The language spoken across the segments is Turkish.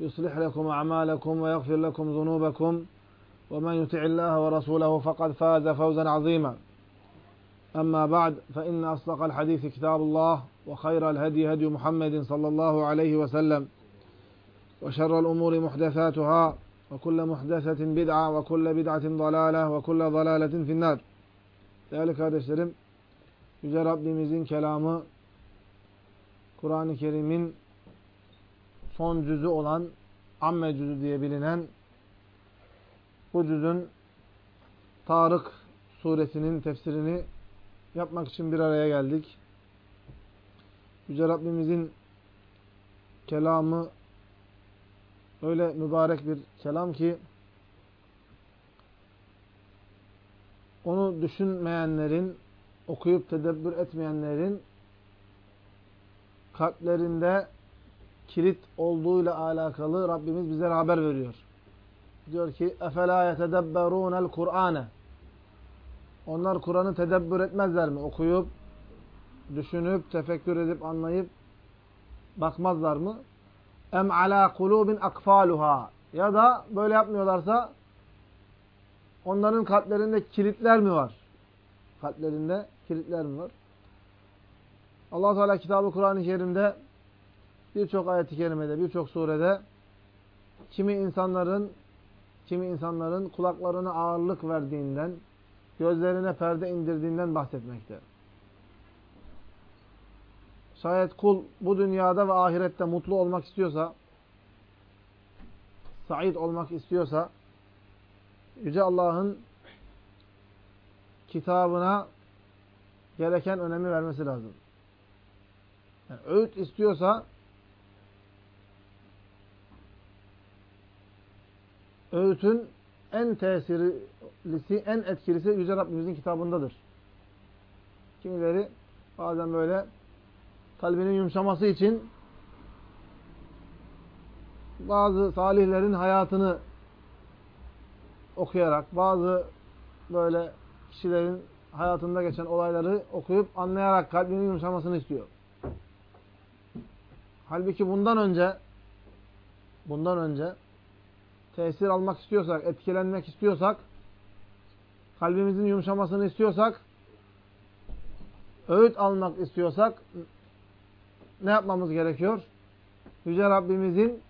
يصلح لكم أعمالكم ويغفر لكم ذنوبكم ومن يطع الله ورسوله فقد فاز فوزا عظيما. أما بعد فإن أصدق الحديث كتاب الله وخير الهدي هدي محمد صلى الله عليه وسلم وشر الأمور محدثاتها وكل محدثة بدعة وكل بدعة ضلالة وكل ضلالة في النار. Değerli kardeşlerim, Yüce Rabbimizin kelamı, Kur'an-ı Kerim'in son cüzü olan Amme cüzü diye bilinen bu cüzün Tarık suresinin tefsirini yapmak için bir araya geldik. Yüce Rabbimizin kelamı öyle mübarek bir kelam ki onu düşünmeyenlerin, okuyup tedebbür etmeyenlerin kalplerinde kilit olduğuyla alakalı Rabbimiz bize haber veriyor. Diyor ki اَفَلَا يَتَدَبَّرُونَ الْقُرْآنَ Onlar Kur'an'ı tedebbür etmezler mi? Okuyup, düşünüp, tefekkür edip, anlayıp bakmazlar mı? اَمْ عَلَى قُلُوبٍ اَقْفَالُهَا Ya da böyle yapmıyorlarsa onların kalplerinde kilitler mi var? Kalplerinde kilitler mi var? allah Teala kitabı Kur'an-ı Kerim'de birçok ayet-i kerimede, birçok surede kimi insanların kimi insanların kulaklarına ağırlık verdiğinden, gözlerine perde indirdiğinden bahsetmekte. Şayet kul bu dünyada ve ahirette mutlu olmak istiyorsa, said olmak istiyorsa, Yüce Allah'ın kitabına gereken önemi vermesi lazım. Yani öğüt istiyorsa öğütün en tesirlisi, en etkilisi Yüce Rabbimizin kitabındadır. Kimileri bazen böyle kalbinin yumuşaması için bazı salihlerin hayatını okuyarak, bazı böyle kişilerin hayatında geçen olayları okuyup anlayarak kalbinin yumuşamasını istiyor. Halbuki bundan önce bundan önce tesir almak istiyorsak, etkilenmek istiyorsak, kalbimizin yumuşamasını istiyorsak, öğüt almak istiyorsak ne yapmamız gerekiyor? Yüce Rabbimizin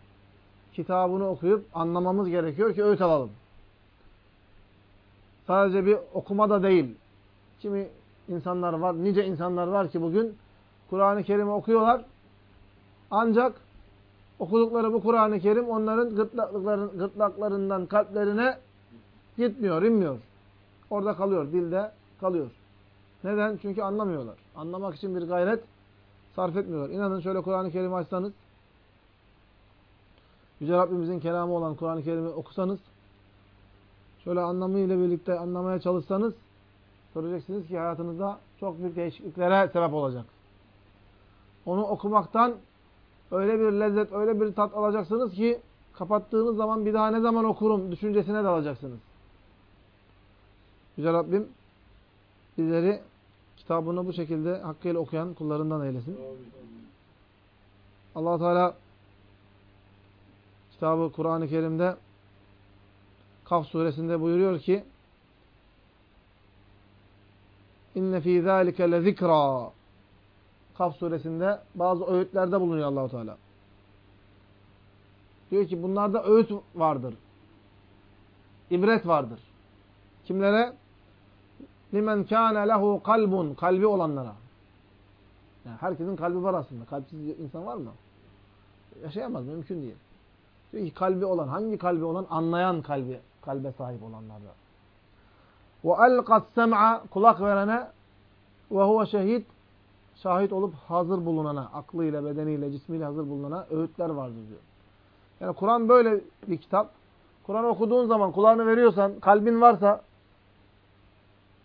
kitabını okuyup anlamamız gerekiyor ki öğüt alalım. Sadece bir okuma da değil. Kimi insanlar var, nice insanlar var ki bugün Kur'an-ı Kerim'i okuyorlar. Ancak okudukları bu Kur'an-ı Kerim onların gırtlakların, gırtlaklarından kalplerine gitmiyor, inmiyor. Orada kalıyor, dilde kalıyor. Neden? Çünkü anlamıyorlar. Anlamak için bir gayret sarf etmiyorlar. İnanın şöyle Kur'an-ı Kerim'i açsanız, Yüce Rabbimizin kelamı olan Kur'an-ı Kerim'i okusanız, şöyle anlamıyla birlikte anlamaya çalışsanız, göreceksiniz ki hayatınızda çok büyük değişikliklere sebep olacak. Onu okumaktan öyle bir lezzet, öyle bir tat alacaksınız ki kapattığınız zaman bir daha ne zaman okurum düşüncesine dalacaksınız. Yüce Rabbim bizleri kitabını bu şekilde hakkıyla okuyan kullarından eylesin. allah Teala kitabı Kur'an-ı Kerim'de Kaf suresinde buyuruyor ki İnne fî zâlike lezikra Kaf suresinde bazı öğütlerde bulunuyor Allahu Teala. Diyor ki bunlarda öğüt vardır. ibret vardır. Kimlere? Limen kâne lehu kalbun. Kalbi olanlara. Yani herkesin kalbi var aslında. Kalpsiz insan var mı? Yaşayamaz. Mümkün değil. Diyor ki kalbi olan. Hangi kalbi olan? Anlayan kalbi. Kalbe sahip olanlarda. Ve elqat sem'a. Kulak verene. Ve huve şehid. Şahit olup hazır bulunana. Aklıyla, bedeniyle, cismiyle hazır bulunana öğütler vardır diyor. Yani Kur'an böyle bir kitap. Kur'an okuduğun zaman kulağını veriyorsan, kalbin varsa,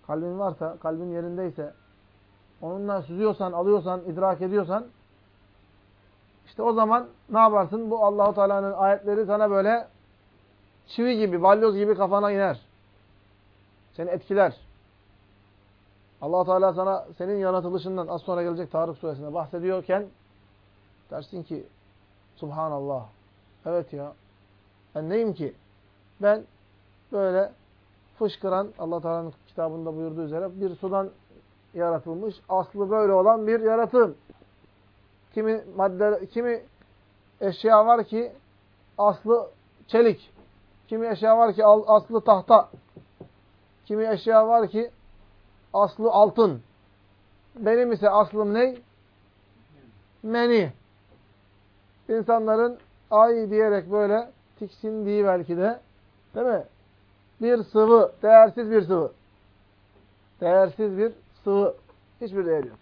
kalbin varsa, kalbin yerindeyse, onunla süzüyorsan, alıyorsan, idrak ediyorsan, işte o zaman ne yaparsın? Bu Allahu Teala'nın ayetleri sana böyle çivi gibi, balyoz gibi kafana iner. Seni etkiler. Allah Teala sana senin yaratılışından az sonra gelecek Tarık suresinde bahsediyorken dersin ki Subhanallah. Evet ya. Ben neyim ki? Ben böyle fışkıran Allah Teala'nın kitabında buyurduğu üzere bir sudan yaratılmış, aslı böyle olan bir yaratım. Kimi madde kimi eşya var ki aslı çelik. Kimi eşya var ki aslı tahta. Kimi eşya var ki aslı altın. Benim ise aslım ne? Meni. İnsanların ay diyerek böyle tiksindiği belki de değil mi? Bir sıvı, değersiz bir sıvı. Değersiz bir sıvı. Hiçbir değeri yok.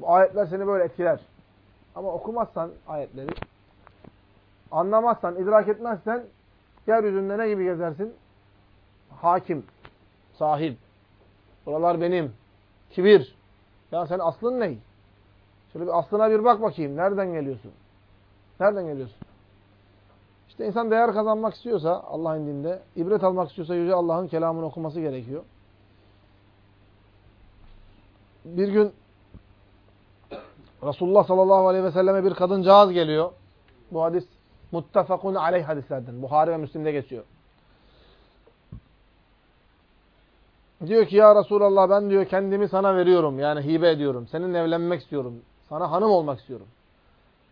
Bu ayetler seni böyle etkiler. Ama okumazsan ayetleri, anlamazsan, idrak etmezsen yeryüzünde ne gibi gezersin? Hakim, sahip. Buralar benim. Kibir. Ya sen aslın ne? Şöyle bir aslına bir bak bakayım. Nereden geliyorsun? Nereden geliyorsun? İşte insan değer kazanmak istiyorsa Allah'ın dinde, ibret almak istiyorsa Yüce Allah'ın kelamını okuması gerekiyor. Bir gün Resulullah sallallahu aleyhi ve selleme bir kadıncağız geliyor. Bu hadis muttefakun aleyh hadislerden. Buhari ve Müslim'de geçiyor. Diyor ki ya Resulallah ben diyor kendimi sana veriyorum. Yani hibe ediyorum. Seninle evlenmek istiyorum. Sana hanım olmak istiyorum.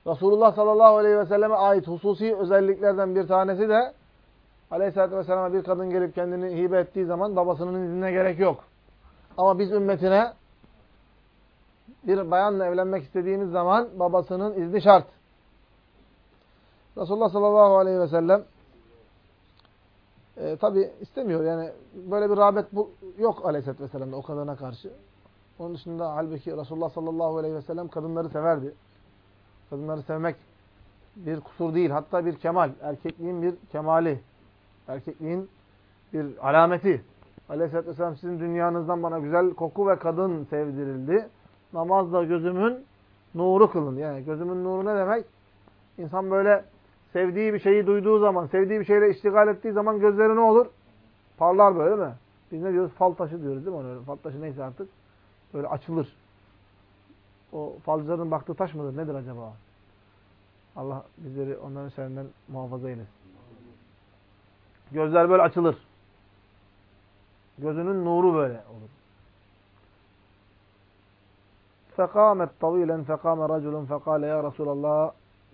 Resulullah sallallahu aleyhi ve selleme ait hususi özelliklerden bir tanesi de aleyhissalatü vesselam'a bir kadın gelip kendini hibe ettiği zaman babasının iznine gerek yok. Ama biz ümmetine bir bayanla evlenmek istediğimiz zaman babasının izni şart. Resulullah sallallahu aleyhi ve sellem e, tabi istemiyor. Yani böyle bir rağbet bu, yok aleyhissalatü vesselam'da o kadına karşı. Onun dışında halbuki Resulullah sallallahu aleyhi ve sellem kadınları severdi. Kadınları sevmek bir kusur değil. Hatta bir kemal. Erkekliğin bir kemali. Erkekliğin bir alameti. Aleyhisselatü Vesselam sizin dünyanızdan bana güzel koku ve kadın sevdirildi. Namazda gözümün nuru kılın. Yani gözümün nuru ne demek? İnsan böyle sevdiği bir şeyi duyduğu zaman, sevdiği bir şeyle iştigal ettiği zaman gözleri ne olur? Parlar böyle değil mi? Biz ne diyoruz? Fal taşı diyoruz değil mi? Onu? Fal taşı neyse artık. Böyle açılır. O falcıların baktığı taş mıdır? Nedir acaba? Allah bizleri onların şerrinden muhafaza eylesin. Gözler böyle açılır. Gözünün nuru böyle olur. فَقَامَتْ طَوِيلًا فَقَامَ رَجُلٌ فَقَالَ يَا رَسُولَ اللّٰهِ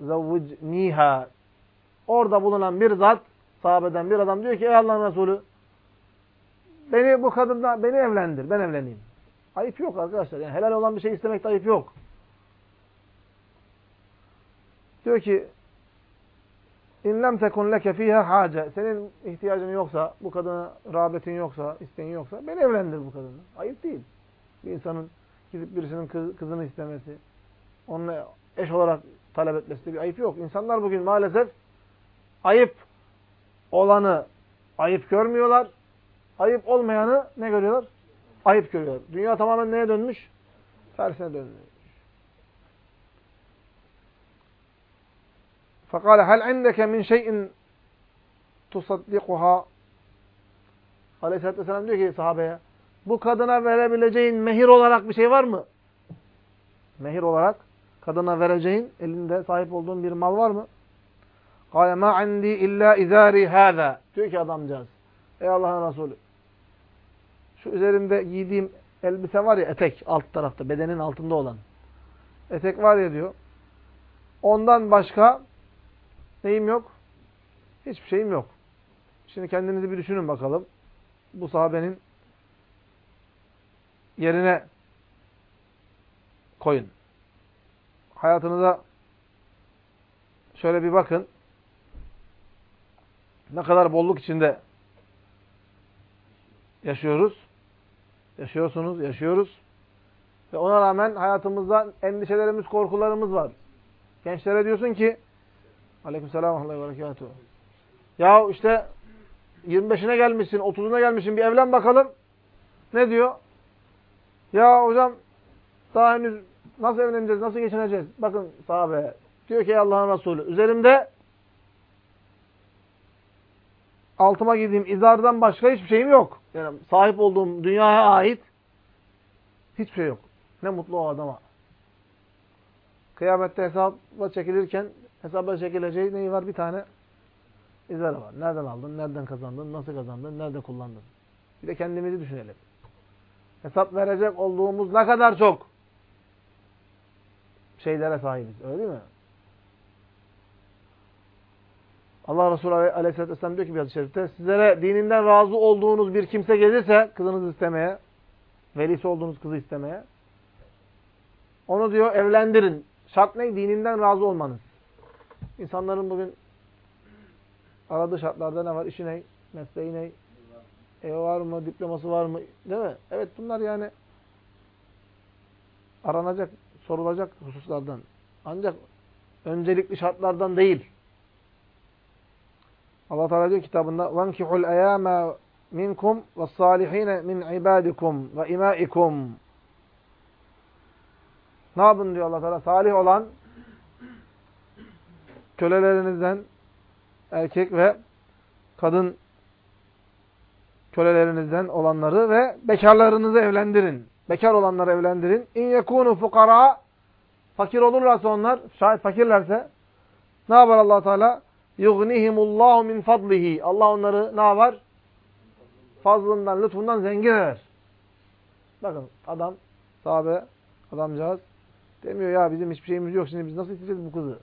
زَوِّجْنِيهَا Orada bulunan bir zat, sahabeden bir adam diyor ki ey Allah'ın Resulü beni bu kadından beni evlendir, ben evleneyim. Ayıp yok arkadaşlar. Yani helal olan bir şey istemekte ayıp yok. Diyor ki İn lem tekun leke fiha hace. Senin ihtiyacın yoksa, bu kadına rağbetin yoksa, isteğin yoksa beni evlendir bu kadını. Ayıp değil. Bir insanın gidip birisinin kız, kızını istemesi, onunla eş olarak talep etmesi bir ayıp yok. İnsanlar bugün maalesef ayıp olanı ayıp görmüyorlar. Ayıp olmayanı ne görüyorlar? Ayıp görüyorlar. Dünya tamamen neye dönmüş? Tersine dönmüş. فقال هل عندك من şeyin tusaddikuha Aleyhisselatü Vesselam diyor ki sahabeye bu kadına verebileceğin mehir olarak bir şey var mı? Mehir olarak kadına vereceğin elinde sahip olduğun bir mal var mı? Kale ma indi illa izari hâzâ. Diyor ki adamcağız. Ey Allah'ın Resulü. Şu üzerimde giydiğim elbise var ya etek alt tarafta bedenin altında olan. Etek var ya diyor. Ondan başka neyim yok? Hiçbir şeyim yok. Şimdi kendinizi bir düşünün bakalım. Bu sahabenin yerine koyun. Hayatınıza şöyle bir bakın. Ne kadar bolluk içinde yaşıyoruz. Yaşıyorsunuz, yaşıyoruz. Ve ona rağmen hayatımızda endişelerimiz, korkularımız var. Gençlere diyorsun ki Aleykümselam ve berekatuhu. Ya işte 25'ine gelmişsin, 30'una gelmişsin bir evlen bakalım. Ne diyor? Ya hocam daha henüz nasıl evleneceğiz, nasıl geçineceğiz? Bakın sahabe diyor ki Allah'ın Resulü üzerimde altıma giydiğim izardan başka hiçbir şeyim yok. Yani sahip olduğum dünyaya ait hiçbir şey yok. Ne mutlu o adama. Kıyamette hesaba çekilirken hesaba çekileceği neyi var? Bir tane izarı var. Nereden aldın, nereden kazandın, nasıl kazandın, nerede kullandın? Bir de kendimizi düşünelim. Hesap verecek olduğumuz ne kadar çok şeylere sahibiz. Öyle değil mi? Allah Resulü Aleyhisselatü Vesselam diyor ki bir hadis-i şerifte sizlere dininden razı olduğunuz bir kimse gelirse kızınızı istemeye, velisi olduğunuz kızı istemeye onu diyor evlendirin. Şart ne? Dininden razı olmanız. İnsanların bugün aradığı şartlarda ne var? İşi ne? Mesleği ne? Evi var mı? Diploması var mı? Değil mi? Evet bunlar yani aranacak, sorulacak hususlardan. Ancak öncelikli şartlardan değil. Allah Teala diyor kitabında "Venkihul eyyame minkum ve salihin min ibadikum ve imaikum." Ne yapın diyor Allah Teala? Salih olan kölelerinizden erkek ve kadın kölelerinizden olanları ve bekarlarınızı evlendirin. Bekar olanları evlendirin. İn yekunu fukara fakir olurlarsa onlar, şayet fakirlerse ne yapar Allah Teala? Yughnihimullahu min fadlihi. Allah onları ne yapar? Fazlından, lütfundan zengin eder. Bakın adam, sahabe, adamcağız demiyor ya bizim hiçbir şeyimiz yok. Şimdi biz nasıl isteyeceğiz bu kızı?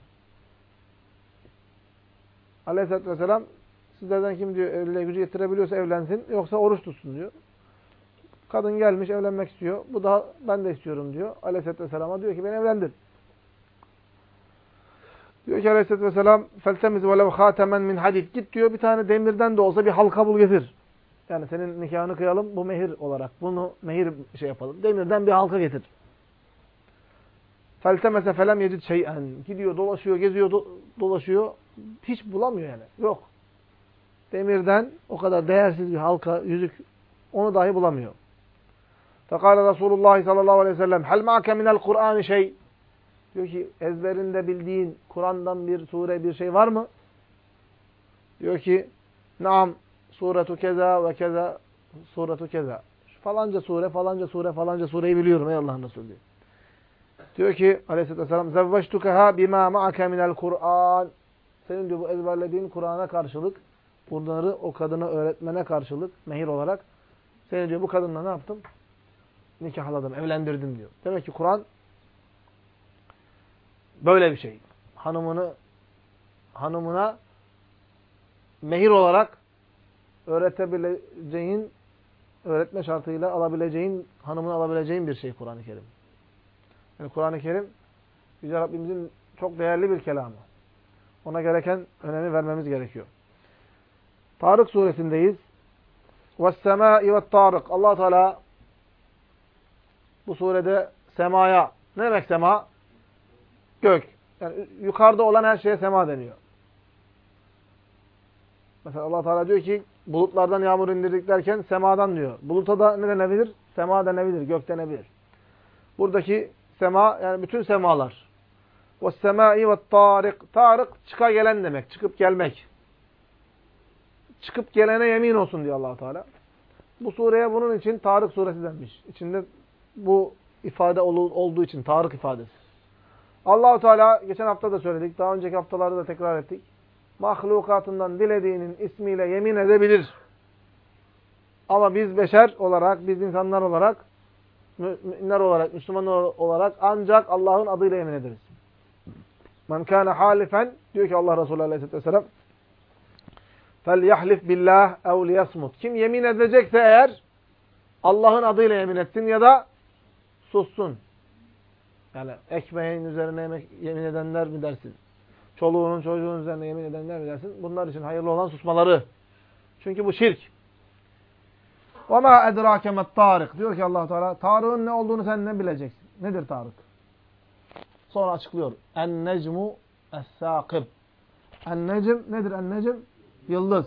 Aleyhisselatü Vesselam sizlerden kim diyor evliliğe gücü yetirebiliyorsa evlensin. Yoksa oruç tutsun diyor. Kadın gelmiş evlenmek istiyor. Bu da ben de istiyorum diyor. Aleyhisselatü Vesselam'a diyor ki ben evlendir. Diyor ki aleyhissalatü vesselam feltemiz velev hatemen min hadid. Git diyor bir tane demirden de olsa bir halka bul getir. Yani senin nikahını kıyalım bu mehir olarak. Bunu mehir şey yapalım. Demirden bir halka getir. Feltemese felem yecid şeyen. Gidiyor dolaşıyor geziyor do dolaşıyor. Hiç bulamıyor yani. Yok. Demirden o kadar değersiz bir halka yüzük onu dahi bulamıyor. Fekale Resulullah sallallahu aleyhi ve sellem hel ma'ke minel Kur'an şey diyor ki ezberinde bildiğin Kur'an'dan bir sure bir şey var mı? Diyor ki naam suretu keza ve keza suretu keza. Falanca sure, falanca sure, falanca sureyi biliyorum ey Allah'ın Resulü diyor. Diyor ki aleyhissalatü vesselam zevveştukeha bima ma'ake minel Kur'an. Senin diyor bu ezberlediğin Kur'an'a karşılık bunları o kadına öğretmene karşılık mehir olarak seni diyor bu kadınla ne yaptım? Nikahladım, evlendirdim diyor. Demek ki Kur'an böyle bir şey. Hanımını hanımına mehir olarak öğretebileceğin öğretme şartıyla alabileceğin, hanımını alabileceğin bir şey Kur'an-ı Kerim. Yani Kur'an-ı Kerim Yüce Rabbimizin çok değerli bir kelamı. Ona gereken önemi vermemiz gerekiyor. Tarık suresindeyiz. وَالسَّمَاءِ وَالطَّارِقِ allah Teala bu surede semaya, ne demek sema? gök. Yani yukarıda olan her şeye sema deniyor. Mesela Allah Teala diyor ki bulutlardan yağmur indirdik derken semadan diyor. Buluta da ne denebilir? Sema denebilir, gök denebilir. Buradaki sema yani bütün semalar. Ve semai ve tarik. Tarik çıka gelen demek, çıkıp gelmek. Çıkıp gelene yemin olsun diyor Allah Teala. Bu sureye bunun için Tarık suresi denmiş. İçinde bu ifade olduğu için Tarık ifadesi. Allahu Teala geçen hafta da söyledik, daha önceki haftalarda da tekrar ettik. Mahlukatından dilediğinin ismiyle yemin edebilir. Ama biz beşer olarak, biz insanlar olarak, müminler olarak, Müslümanlar olarak ancak Allah'ın adıyla yemin ederiz. Men kâne halifen, diyor ki Allah Resulü Aleyhisselatü Vesselam, فَلْيَحْلِفْ billah اَوْ لِيَسْمُتْ Kim yemin edecekse eğer Allah'ın adıyla yemin etsin ya da sussun. Yani ekmeğin üzerine yemek, yemin edenler mi dersin? Çoluğunun çocuğun üzerine yemin edenler mi dersin? Bunlar için hayırlı olan susmaları. Çünkü bu şirk. وَمَا اَدْرَاكَ مَتْتَارِقْ Diyor ki allah Teala, Tarık'ın ne olduğunu sen ne bileceksin? Nedir Tarık? Sonra açıklıyor. En-necmu es-sâkib. En-necm nedir en-necm? Yıldız.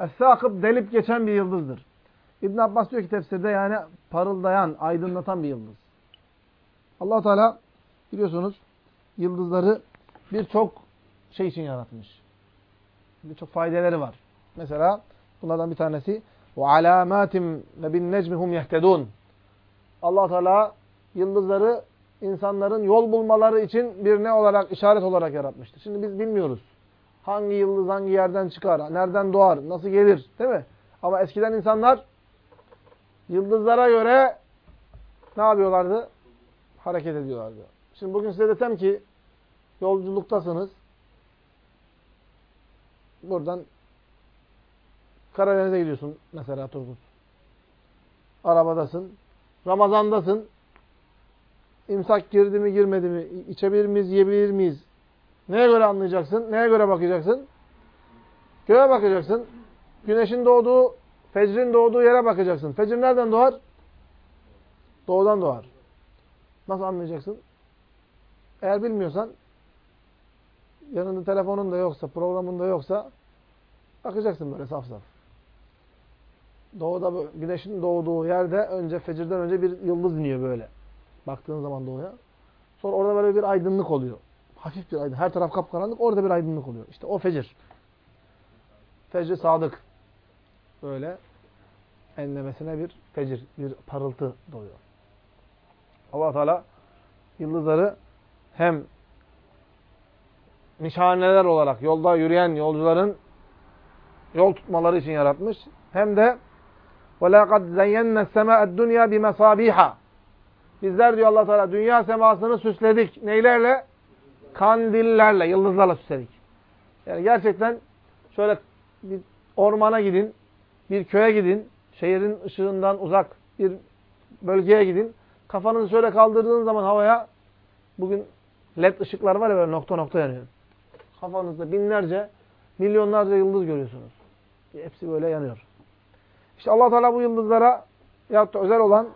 Es-sâkib delip geçen bir yıldızdır. İbn Abbas diyor ki tefsirde yani parıldayan, aydınlatan bir yıldız. allah Teala biliyorsunuz yıldızları birçok şey için yaratmış. Birçok faydeleri var. Mesela bunlardan bir tanesi وَعَلَامَاتٍ وَبِالنَّجْمِ هُمْ يَهْتَدُونَ allah Teala yıldızları insanların yol bulmaları için bir ne olarak, işaret olarak yaratmıştır. Şimdi biz bilmiyoruz. Hangi yıldız hangi yerden çıkar, nereden doğar, nasıl gelir değil mi? Ama eskiden insanlar yıldızlara göre ne yapıyorlardı? Hareket ediyorlardı. Şimdi bugün size desem ki yolculuktasınız. Buradan Karadeniz'e gidiyorsun mesela Turgut. Arabadasın. Ramazandasın. İmsak girdi mi girmedi mi? İçebilir miyiz, yiyebilir miyiz? Neye göre anlayacaksın? Neye göre bakacaksın? Göğe bakacaksın. Güneşin doğduğu, fecrin doğduğu yere bakacaksın. Fecir nereden doğar? Doğudan doğar. Nasıl anlayacaksın? Eğer bilmiyorsan, yanında telefonun da yoksa, programın da yoksa, bakacaksın böyle saf saf. Doğuda, güneşin doğduğu yerde önce, fecirden önce bir yıldız iniyor böyle. Baktığın zaman doğuya. Sonra orada böyle bir aydınlık oluyor. Hafif bir aydınlık. Her taraf kapkaranlık. Orada bir aydınlık oluyor. İşte o fecir. Fecri sadık. Böyle enlemesine bir fecir, bir parıltı doğuyor allah Teala yıldızları hem nişaneler olarak yolda yürüyen yolcuların yol tutmaları için yaratmış. Hem de وَلَقَدْ زَيَّنَّ السَّمَاءَ الدُّنْيَا بِمَصَابِيحَ Bizler diyor allah Teala dünya semasını süsledik. Neylerle? Kandillerle, yıldızlarla süsledik. Yani gerçekten şöyle bir ormana gidin, bir köye gidin, şehrin ışığından uzak bir bölgeye gidin. Kafanızı şöyle kaldırdığınız zaman havaya bugün led ışıklar var ya böyle nokta nokta yanıyor. Kafanızda binlerce, milyonlarca yıldız görüyorsunuz. Hepsi böyle yanıyor. İşte allah Teala bu yıldızlara ya da özel olan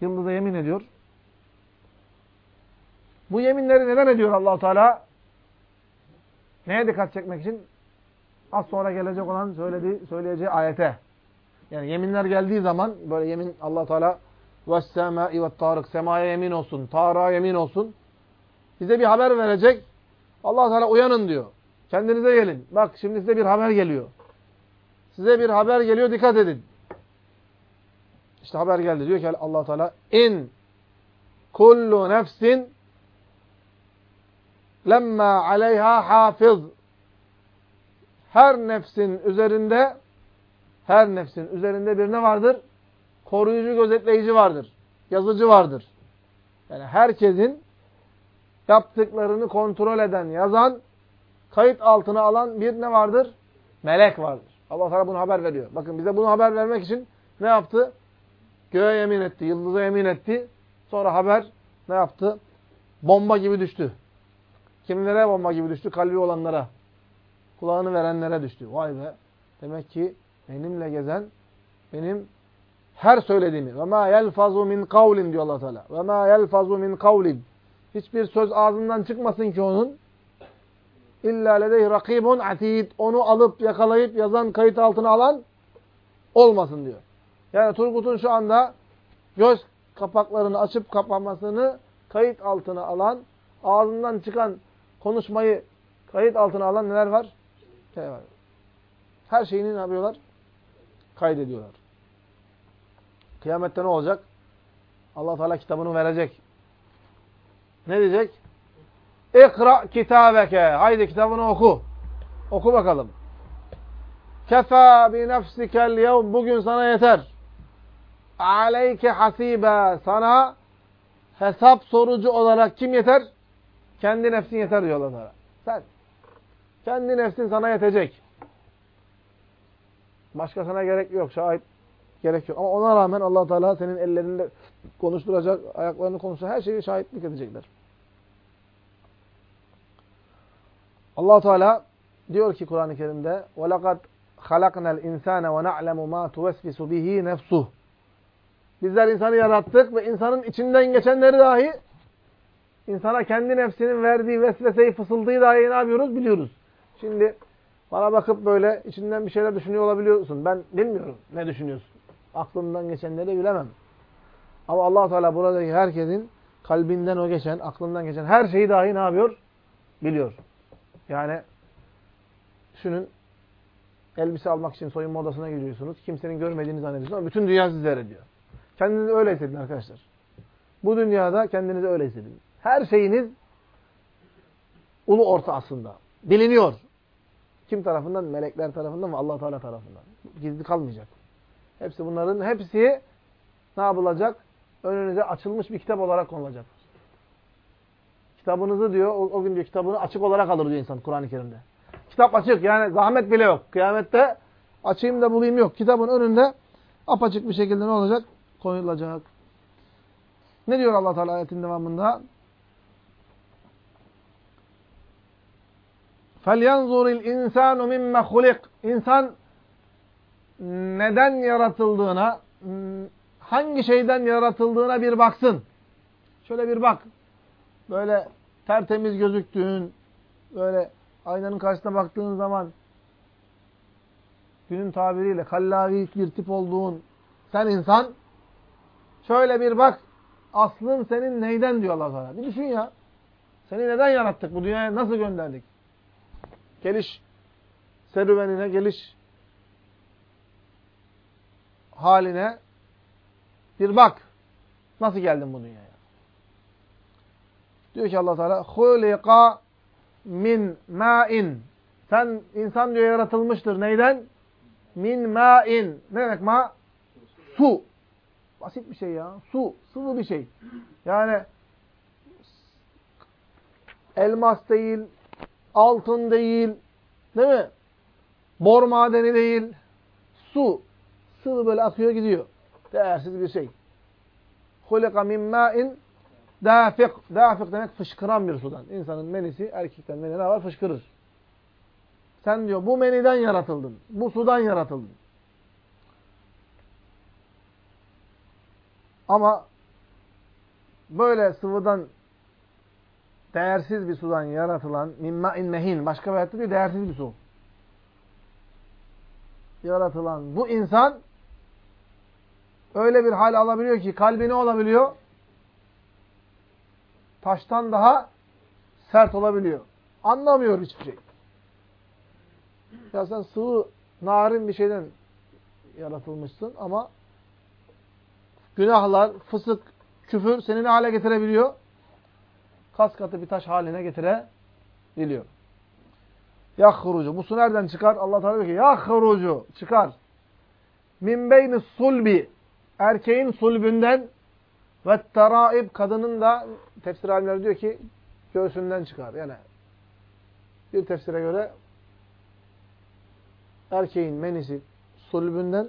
yıldıza yemin ediyor. Bu yeminleri neden ediyor allah Teala? Neye dikkat çekmek için? Az sonra gelecek olan söylediği, söyleyeceği ayete. Yani yeminler geldiği zaman böyle yemin allah Teala وَالسَّمَاءِ وَالطَّارِقِ Semaya yemin olsun, Tarık'a yemin olsun. Bize bir haber verecek. allah Teala uyanın diyor. Kendinize gelin. Bak şimdi size bir haber geliyor. Size bir haber geliyor dikkat edin. İşte haber geldi diyor ki allah Teala in kullu nefsin lemma aleyha hafiz her nefsin üzerinde her nefsin üzerinde bir ne vardır? Koruyucu, gözetleyici vardır. Yazıcı vardır. Yani herkesin yaptıklarını kontrol eden, yazan, kayıt altına alan bir ne vardır? Melek vardır. Allah Teala bunu haber veriyor. Bakın bize bunu haber vermek için ne yaptı? Göğe yemin etti, yıldıza yemin etti. Sonra haber ne yaptı? Bomba gibi düştü. Kimlere bomba gibi düştü? Kalbi olanlara. Kulağını verenlere düştü. Vay be. Demek ki benimle gezen, benim her söylediğimi ve ma yelfazu min kavlin diyor Allah Teala. Ve ma yelfazu min kavlin. Hiçbir söz ağzından çıkmasın ki onun illa ledeyh rakibun atid. Onu alıp yakalayıp yazan, kayıt altına alan olmasın diyor. Yani Turgut'un şu anda göz kapaklarını açıp kapanmasını kayıt altına alan, ağzından çıkan konuşmayı kayıt altına alan neler var? Şey var. Her şeyini ne yapıyorlar? Kaydediyorlar. Kıyamette ne olacak? Allah Teala kitabını verecek. Ne diyecek? İkra kitabeke. Haydi kitabını oku. Oku bakalım. Kefa bi nefsikel yevm. Bugün sana yeter aleyke hasibe sana hesap sorucu olarak kim yeter? Kendi nefsin yeter diyor Allah Teala. Sen. Kendi nefsin sana yetecek. Başkasına gerek yok. Şahit gerek yok. Ama ona rağmen allah Teala senin ellerinde konuşturacak, ayaklarını konuşacak, her şeyi şahitlik edecekler. allah Teala diyor ki Kur'an-ı Kerim'de وَلَقَدْ خَلَقْنَا الْاِنْسَانَ وَنَعْلَمُ مَا تُوَسْفِسُ بِهِ نَفْسُهُ Bizler insanı yarattık ve insanın içinden geçenleri dahi insana kendi nefsinin verdiği vesveseyi, fısıldığı dahi ne yapıyoruz? Biliyoruz. Şimdi bana bakıp böyle içinden bir şeyler düşünüyor olabiliyorsun. Ben bilmiyorum ne düşünüyorsun. Aklından geçenleri bilemem. Ama allah Teala buradaki herkesin kalbinden o geçen, aklından geçen her şeyi dahi ne yapıyor? Biliyor. Yani düşünün elbise almak için soyunma odasına gidiyorsunuz. Kimsenin görmediğini zannediyorsunuz ama bütün dünya sizi ediyor. Kendinizi öyle hissedin arkadaşlar. Bu dünyada kendinizi öyle hissedin. Her şeyiniz ulu orta aslında. Biliniyor. Kim tarafından? Melekler tarafından ve allah Teala tarafından. Gizli kalmayacak. Hepsi bunların hepsi ne yapılacak? Önünüze açılmış bir kitap olarak konulacak. Kitabınızı diyor, o, o gün diyor kitabını açık olarak alır diyor insan Kur'an-ı Kerim'de. Kitap açık yani zahmet bile yok. Kıyamette açayım da bulayım yok. Kitabın önünde apaçık bir şekilde ne olacak? Koyulacak. Ne diyor Allah Teala ayetin devamında? فَلْيَنْظُرِ الْاِنْسَانُ مِمَّ خُلِقْ İnsan neden yaratıldığına, hangi şeyden yaratıldığına bir baksın. Şöyle bir bak. Böyle tertemiz gözüktüğün, böyle aynanın karşısına baktığın zaman günün tabiriyle kallavi bir tip olduğun sen insan şöyle bir bak aslın senin neyden diyor Allah Teala. Bir düşün ya. Seni neden yarattık? Bu dünyaya nasıl gönderdik? Geliş serüvenine, geliş haline bir bak. Nasıl geldin bu dünyaya? Diyor ki Allah Teala hulika min ma'in. Sen insan diyor yaratılmıştır. Neyden? Min ma'in. Ne demek ma? Su. Basit bir şey ya. Su. Sıvı bir şey. Yani elmas değil, altın değil, değil mi? Bor madeni değil. Su. Sıvı böyle akıyor gidiyor. Değersiz bir şey. Hulika min ma'in Dafik. Dafik demek fışkıran bir sudan. İnsanın menisi erkekten meni ne var? Fışkırır. Sen diyor bu meniden yaratıldın. Bu sudan yaratıldın. Ama böyle sıvıdan değersiz bir sudan yaratılan mimma'in mehin başka bir hayatta diyor değersiz bir su. Yaratılan bu insan öyle bir hal alabiliyor ki kalbi ne olabiliyor? taştan daha sert olabiliyor. Anlamıyor hiçbir şey. Ya sen sıvı, narin bir şeyden yaratılmışsın ama günahlar, fısık, küfür seni ne hale getirebiliyor? Kas katı bir taş haline getirebiliyor. Yahrucu. Bu su nereden çıkar? Allah Teala diyor ki yahrucu çıkar. Min beyni sulbi. Erkeğin sulbünden ve teraib kadının da tefsir alimleri diyor ki göğsünden çıkar. Yani bir tefsire göre erkeğin menisi sulbünden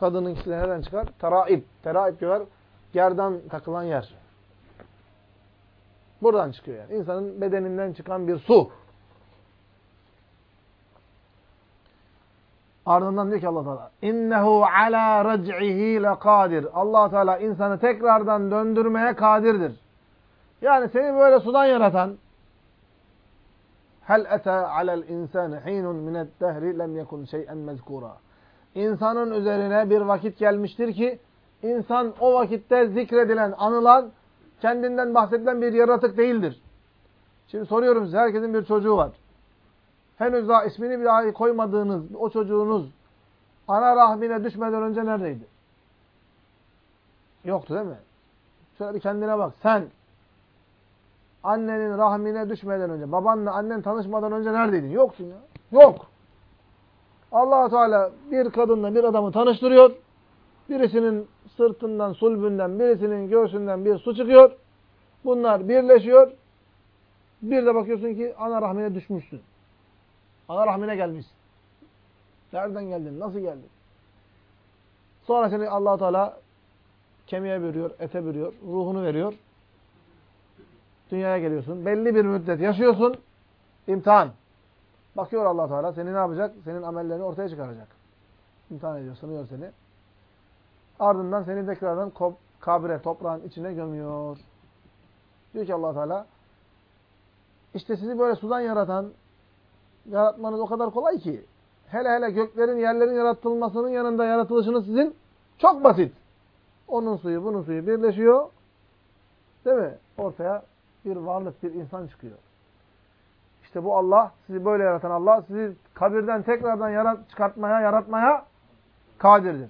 kadının ikisi nereden çıkar? Teraib. Teraib diyorlar. Gerdan takılan yer. Buradan çıkıyor yani. İnsanın bedeninden çıkan bir su. Ardından diyor ki Allah Teala innehu ala rac'ihi lekadir. Allah Teala insanı tekrardan döndürmeye kadirdir. Yani seni böyle sudan yaratan hel ata alel insan hinun min dehri lem yekun şey'en mezkura. İnsanın üzerine bir vakit gelmiştir ki insan o vakitte zikredilen, anılan, kendinden bahsedilen bir yaratık değildir. Şimdi soruyorum size herkesin bir çocuğu var henüz daha ismini bir dahi koymadığınız o çocuğunuz ana rahmine düşmeden önce neredeydi? Yoktu değil mi? Şöyle bir kendine bak. Sen annenin rahmine düşmeden önce, babanla annen tanışmadan önce neredeydin? Yoksun ya. Yok. allah Teala bir kadınla bir adamı tanıştırıyor. Birisinin sırtından, sulbünden, birisinin göğsünden bir su çıkıyor. Bunlar birleşiyor. Bir de bakıyorsun ki ana rahmine düşmüşsün. Ana rahmine gelmiş. Nereden geldin? Nasıl geldin? Sonra seni allah Teala kemiğe bürüyor, ete bürüyor, ruhunu veriyor. Dünyaya geliyorsun. Belli bir müddet yaşıyorsun. İmtihan. Bakıyor allah Teala seni ne yapacak? Senin amellerini ortaya çıkaracak. İmtihan ediyor, sınıyor seni. Ardından seni tekrardan kabre, toprağın içine gömüyor. Diyor ki allah Teala işte sizi böyle sudan yaratan, yaratmanız o kadar kolay ki. Hele hele göklerin, yerlerin yaratılmasının yanında yaratılışınız sizin çok basit. Onun suyu, bunun suyu birleşiyor. Değil mi? Ortaya bir varlık, bir insan çıkıyor. İşte bu Allah, sizi böyle yaratan Allah, sizi kabirden tekrardan yarat, çıkartmaya, yaratmaya kadirdir.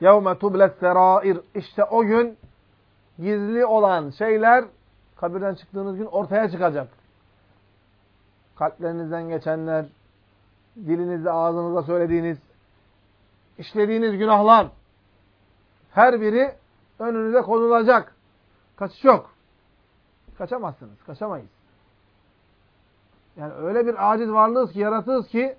يَوْمَ تُبْلَ السَّرَائِرِ İşte o gün gizli olan şeyler kabirden çıktığınız gün ortaya çıkacak. Kalplerinizden geçenler, dilinizde, ağzınızda söylediğiniz, işlediğiniz günahlar her biri önünüze konulacak. Kaçış yok. Kaçamazsınız. Kaçamayız. Yani öyle bir aciz varlığız ki, yaratığız ki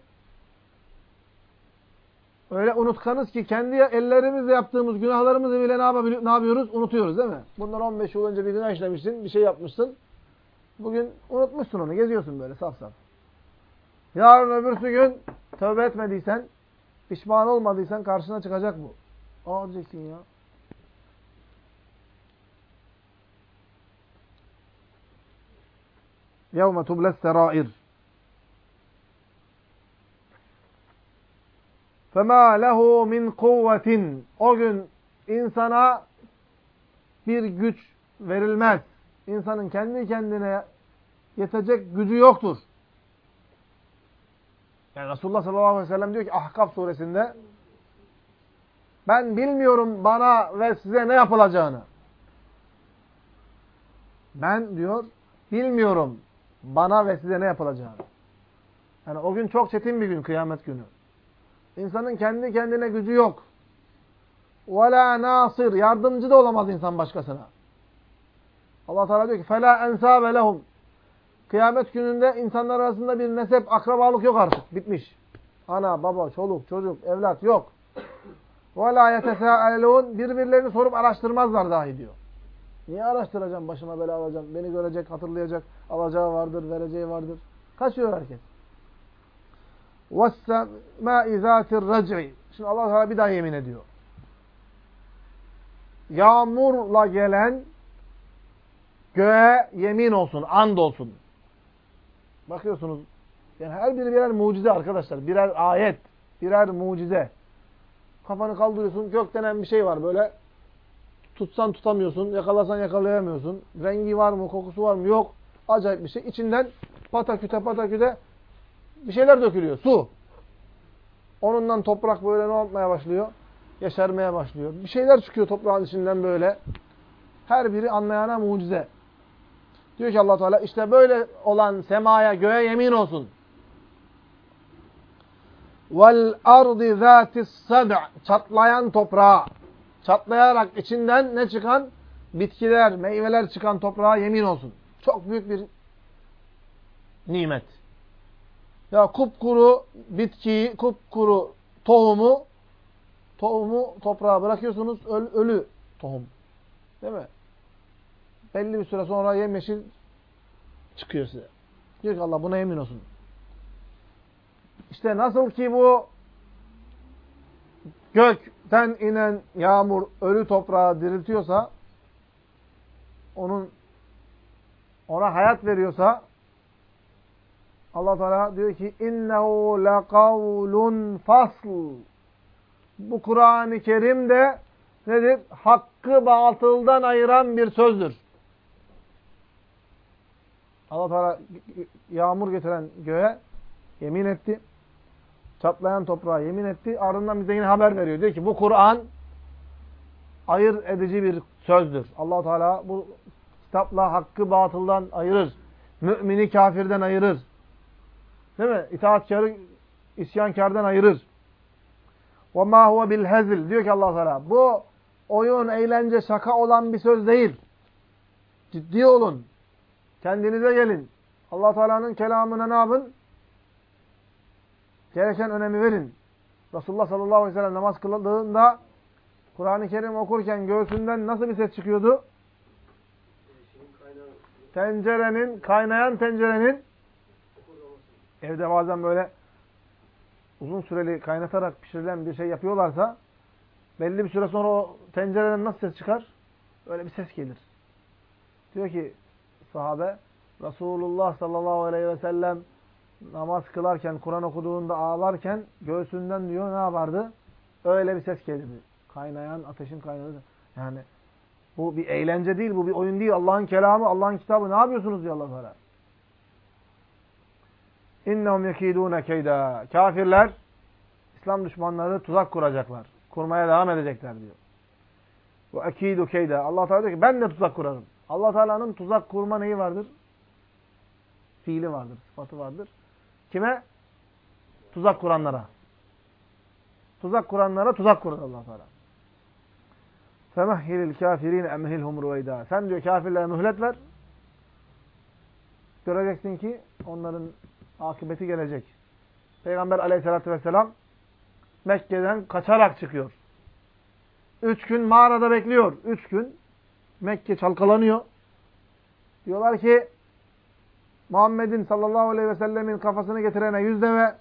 öyle unutkanız ki kendi ellerimizle yaptığımız günahlarımızı bile ne yapıyoruz? Unutuyoruz değil mi? Bundan 15 yıl önce bir günah işlemişsin, bir şey yapmışsın. Bugün unutmuşsun onu, geziyorsun böyle saf saf. Yarın öbürsü gün tövbe etmediysen, pişman olmadıysan karşına çıkacak bu. Aa diyeceksin ya. يَوْمَ تُبْلَ السَّرَائِرِ فَمَا لَهُ مِنْ قُوَّةٍ O gün insana bir güç verilmez. İnsanın kendi kendine yetecek gücü yoktur. Yani Resulullah sallallahu aleyhi ve sellem diyor ki Ahkaf suresinde ben bilmiyorum bana ve size ne yapılacağını. Ben diyor bilmiyorum bana ve size ne yapılacağını. Yani o gün çok çetin bir gün kıyamet günü. İnsanın kendi kendine gücü yok. وَلَا nasır Yardımcı da olamaz insan başkasına. Allah Teala diyor ki فَلَا اَنْسَابَ لَهُمْ Kıyamet gününde insanlar arasında bir nesep, akrabalık yok artık. Bitmiş. Ana, baba, çoluk, çocuk, evlat yok. وَلَا يَتَسَاءَلُونَ Birbirlerini sorup araştırmazlar dahi diyor. Niye araştıracağım, başıma bela alacağım, beni görecek, hatırlayacak, alacağı vardır, vereceği vardır. Kaçıyor herkes. وَالسَّمَاءِ ذَاتِ الرَّجْعِ Şimdi Allah Teala bir daha yemin ediyor. Yağmurla gelen göğe yemin olsun, and olsun. Bakıyorsunuz, yani her biri birer mucize arkadaşlar. Birer ayet, birer mucize. Kafanı kaldırıyorsun, gök denen bir şey var böyle. Tutsan tutamıyorsun, yakalasan yakalayamıyorsun. Rengi var mı, kokusu var mı? Yok. Acayip bir şey. İçinden pataküte pataküte bir şeyler dökülüyor. Su. Onundan toprak böyle ne olmaya başlıyor? Yeşermeye başlıyor. Bir şeyler çıkıyor toprağın içinden böyle. Her biri anlayana mucize. Diyor ki allah Teala işte böyle olan semaya, göğe yemin olsun. Vel ardi zatis sad' çatlayan toprağa. Çatlayarak içinden ne çıkan? Bitkiler, meyveler çıkan toprağa yemin olsun. Çok büyük bir nimet. Ya kupkuru bitkiyi, kupkuru tohumu tohumu toprağa bırakıyorsunuz öl, ölü tohum. Değil mi? Belli bir süre sonra yemyeşil çıkıyor size. Diyor ki Allah buna emin olsun. İşte nasıl ki bu gökten inen yağmur ölü toprağı diriltiyorsa onun ona hayat veriyorsa Allah Teala diyor ki innehu lekavlun fasl. Bu Kur'an-ı Kerim de nedir? Hakkı batıldan ayıran bir sözdür. Allah Teala yağmur getiren göğe yemin etti. Çatlayan toprağa yemin etti. Ardından bize yine haber veriyor. Diyor ki bu Kur'an ayır edici bir sözdür. Allah Teala bu kitapla hakkı batıldan ayırır. Mümini kafirden ayırır. Değil mi? İtaatkarı isyankardan ayırır. وَمَا هُوَ بِالْهَزِلِ Diyor ki allah Teala bu oyun, eğlence, şaka olan bir söz değil. Ciddi olun. Kendinize gelin. allah Teala'nın kelamına ne yapın? gereken önemi verin. Resulullah sallallahu aleyhi ve sellem namaz kıldığında Kur'an-ı Kerim okurken göğsünden nasıl bir ses çıkıyordu? Tencerenin, kaynayan tencerenin evde bazen böyle uzun süreli kaynatarak pişirilen bir şey yapıyorlarsa belli bir süre sonra o tencereden nasıl ses çıkar? Öyle bir ses gelir. Diyor ki sahabe Resulullah sallallahu aleyhi ve sellem namaz kılarken, Kur'an okuduğunda ağlarken göğsünden diyor ne yapardı? Öyle bir ses gelirdi. Kaynayan ateşin kaynadığı. Yani bu bir eğlence değil, bu bir oyun değil. Allah'ın kelamı, Allah'ın kitabı. Ne yapıyorsunuz diyor Allah Teala. İnnehum yekidûne keyda. Kafirler, İslam düşmanları tuzak kuracaklar. Kurmaya devam edecekler diyor. Ve ekidu keyda. Allah Teala diyor ki ben de tuzak kurarım. Allah Teala'nın tuzak kurma neyi vardır? Fiili vardır, sıfatı vardır. Kime? Tuzak kuranlara. Tuzak kuranlara tuzak kurur Allah Teala. Femehhilil kafirin emhilhum ruveyda. Sen diyor kafirlere mühlet ver. Göreceksin ki onların akıbeti gelecek. Peygamber aleyhissalatü vesselam Mekke'den kaçarak çıkıyor. Üç gün mağarada bekliyor. Üç gün Mekke çalkalanıyor. Diyorlar ki Muhammed'in sallallahu aleyhi ve sellemin kafasını getirene yüz deve,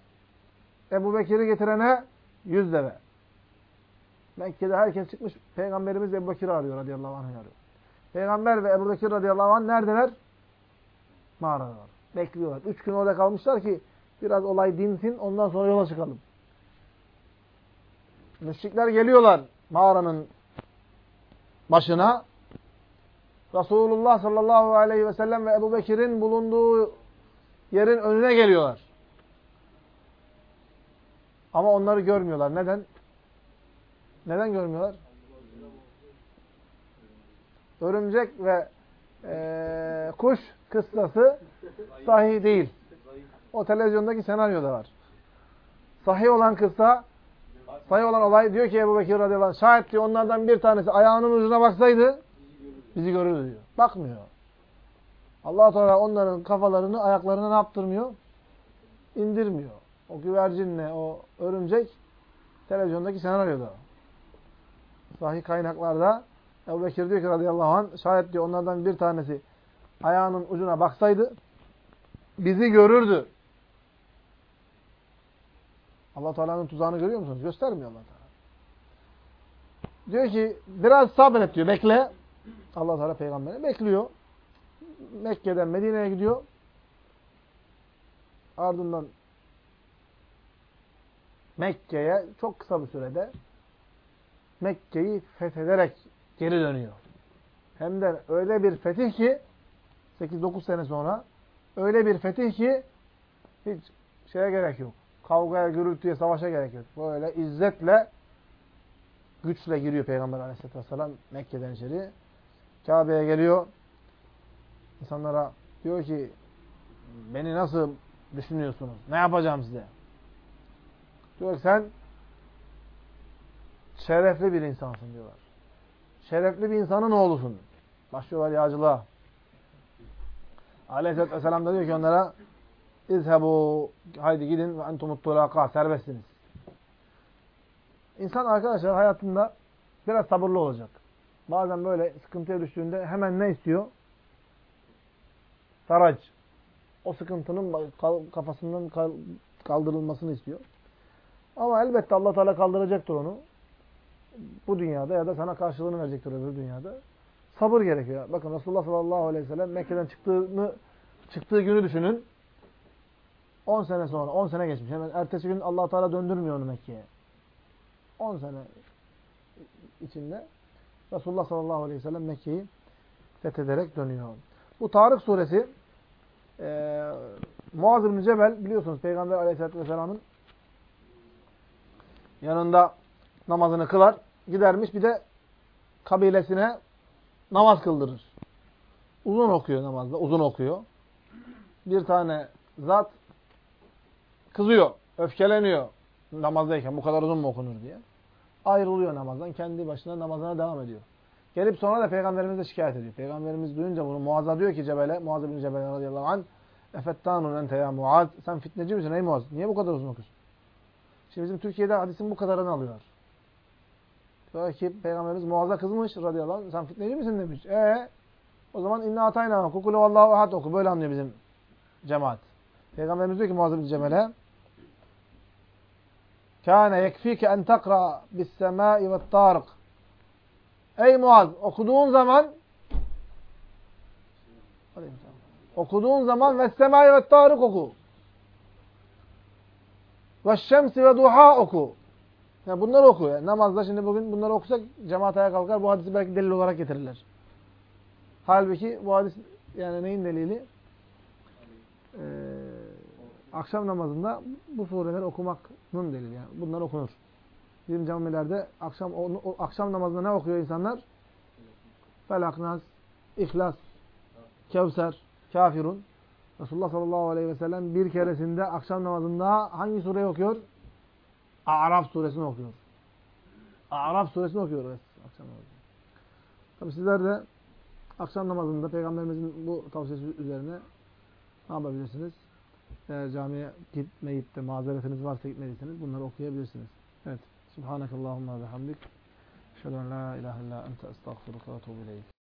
Ebu Bekir'i getirene yüz deve. Mekke'de herkes çıkmış. Peygamberimiz Ebu Bekir'i arıyor radıyallahu anh arıyor. Peygamber ve Ebu Bekir radıyallahu anh neredeler? Mağaradalar. Bekliyorlar. Üç gün orada kalmışlar ki biraz olay dinsin ondan sonra yola çıkalım. Müşrikler geliyorlar mağaranın başına. Resulullah sallallahu aleyhi ve sellem ve Ebu Bekir'in bulunduğu yerin önüne geliyorlar. Ama onları görmüyorlar. Neden? Neden görmüyorlar? Örümcek ve e, kuş kıssası sahih değil. O televizyondaki senaryoda var. Sahih olan kıssa, sahih olan olay diyor ki Ebu Bekir radıyallahu anh, şayet diyor onlardan bir tanesi ayağının ucuna baksaydı bizi görürdü diyor. Bakmıyor. allah Teala onların kafalarını ayaklarına ne yaptırmıyor? İndirmiyor. O güvercinle o örümcek televizyondaki senaryoda. Sahih kaynaklarda Ebu Bekir diyor ki radıyallahu anh şayet diyor onlardan bir tanesi ayağının ucuna baksaydı bizi görürdü. Allah Teala'nın tuzağını görüyor musunuz? Göstermiyor Allah Teala. Diyor ki biraz sabret diyor. Bekle. Allah Teala peygamberi bekliyor. Mekke'den Medine'ye gidiyor. Ardından Mekke'ye çok kısa bir sürede Mekke'yi fethederek geri dönüyor. Hem de öyle bir fetih ki 8-9 sene sonra öyle bir fetih ki hiç şeye gerek yok. Kavgaya, gürültüye, savaşa gerek yok. Böyle izzetle güçle giriyor Peygamber Aleyhisselatü vesselam Mekke'den içeri. Kabe'ye geliyor. İnsanlara diyor ki beni nasıl düşünüyorsunuz? Ne yapacağım size? Diyor sen şerefli bir insansın diyorlar. Şerefli bir insanın oğlusun. Başlıyorlar yağcılığa. Aleyhisselatü Vesselam da diyor ki onlara İzhebu haydi gidin ve entumut serbestsiniz. İnsan arkadaşlar hayatında biraz sabırlı olacak. Bazen böyle sıkıntıya düştüğünde hemen ne istiyor? Sarac. O sıkıntının kafasından kaldırılmasını istiyor. Ama elbette Allah Teala kaldıracaktır onu. Bu dünyada ya da sana karşılığını verecektir öbür dünyada. Sabır gerekiyor. Bakın Resulullah sallallahu aleyhi ve sellem Mekke'den çıktığını çıktığı günü düşünün. 10 sene sonra, 10 sene geçmiş. Hemen ertesi gün Allah Teala döndürmüyor onu Mekke'ye. 10 sene içinde Resulullah sallallahu aleyhi ve sellem Mekke'yi fethederek dönüyor. Bu Tarık suresi e, Muaz bin Cebel biliyorsunuz Peygamber aleyhissalatü vesselamın yanında namazını kılar, gidermiş bir de kabilesine namaz kıldırır. Uzun okuyor namazda, uzun okuyor. Bir tane zat kızıyor, öfkeleniyor namazdayken bu kadar uzun mu okunur diye. Ayrılıyor namazdan, kendi başına namazına devam ediyor. Gelip sonra da Peygamberimize şikayet ediyor. Peygamberimiz duyunca bunu Muaz'a diyor ki Cebel'e, Muaz bin Cebel radıyallahu anh Efettanun ente ya Muaz. Sen fitneci misin ey Muaz? Niye bu kadar uzun okuyorsun? Şimdi bizim Türkiye'de hadisin bu kadarını alıyor. Diyor ki Peygamberimiz Muaz'a kızmış radıyallahu anh. Sen fitneci misin demiş. E o zaman inna atayna oku. Kulu vallahu ahad oku. Böyle anlıyor bizim cemaat. Peygamberimiz diyor ki Muaz bin Cemal'e Kâne yekfike en takra bis semâi ve târık. Ey Muaz okuduğun zaman okuduğun zaman ve semâi ve târık oku. Ve şemsi ve duha oku. Yani bunları oku. Yani namazda şimdi bugün bunları okusak cemaat ayağa kalkar. Bu hadisi belki delil olarak getirirler. Halbuki bu hadis yani neyin delili? Ee, akşam namazında bu sureleri okumakın delili. Yani bunlar okunur. Bizim camilerde akşam o, o, akşam namazında ne okuyor insanlar? Felak, Nas, İhlas, Kevser, Kafirun. Resulullah sallallahu aleyhi ve sellem bir keresinde akşam namazında hangi sureyi okuyor? A'raf suresini okuyor. A'raf suresini okuyor akşam namazında. Tabi sizler de akşam namazında Peygamberimizin bu tavsiyesi üzerine ne yapabilirsiniz? Eğer camiye gitmeyip de mazeretiniz varsa gitmediyseniz bunları okuyabilirsiniz. Evet. Subhanakallahumma ve hamdik. En la ilahe illa ente estağfiruka ve ileyk.